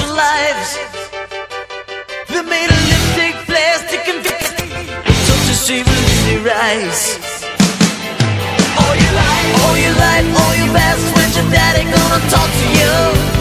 social lives. They made of lipstick, plastic, and took to see their eyes. All your life, all your life, all your best. When's your daddy gonna talk to you?